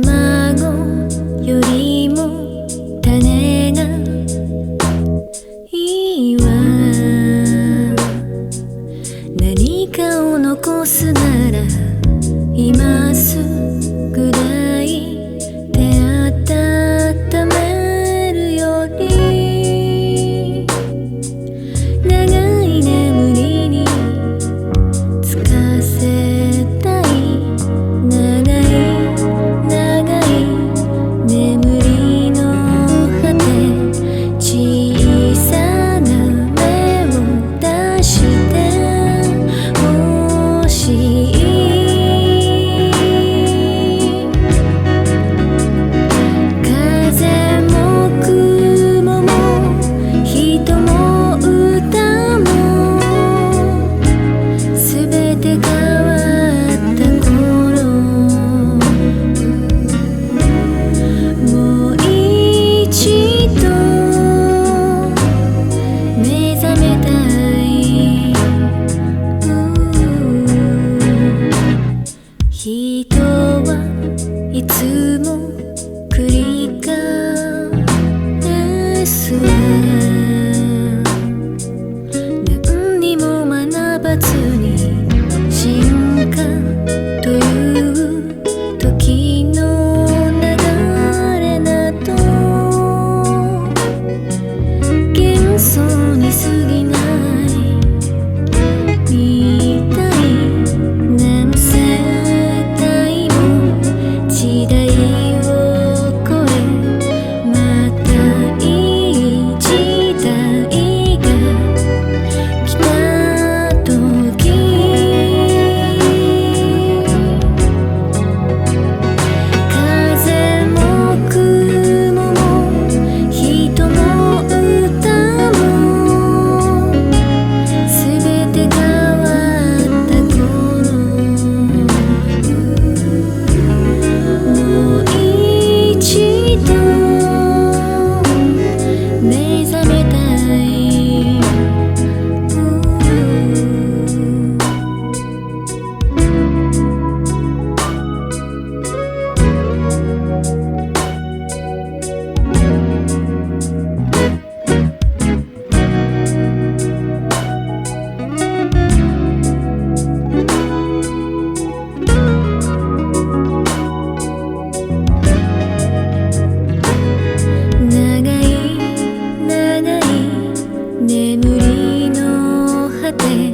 卵よりも種がいいわ。何かを残すなら今す。ぐ the gun. quickly.